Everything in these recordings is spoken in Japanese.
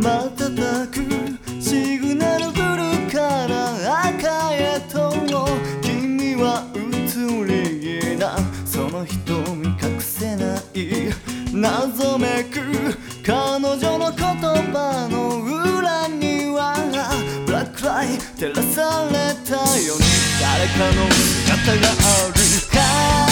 瞬くシグナルブルーから赤へと君は移り気なその瞳隠せない謎めく彼女の言葉の裏にはブラックライ照らされたように誰かの姿がある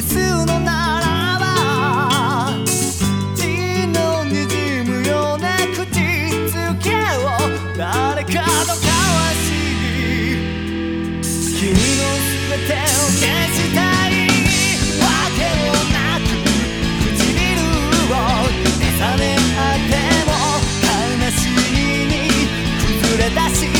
キのなら滲むような口づけを誰かのかわし君の全てを消したりい訳をなく唇を重ねあっても悲しみに崩れ出し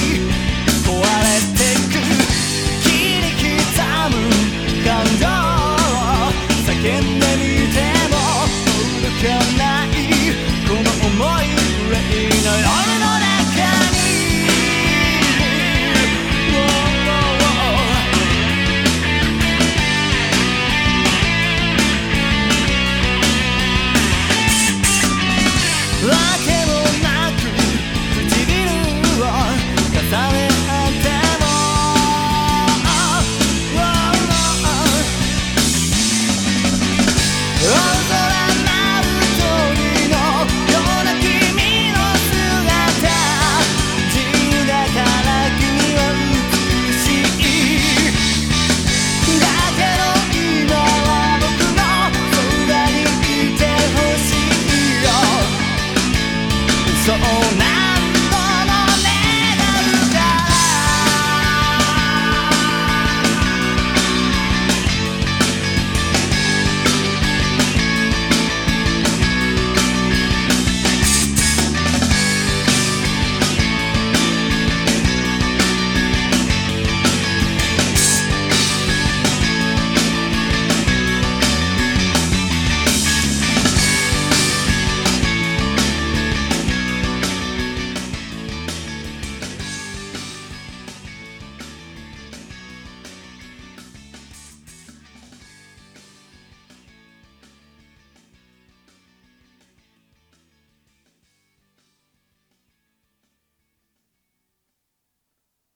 Rock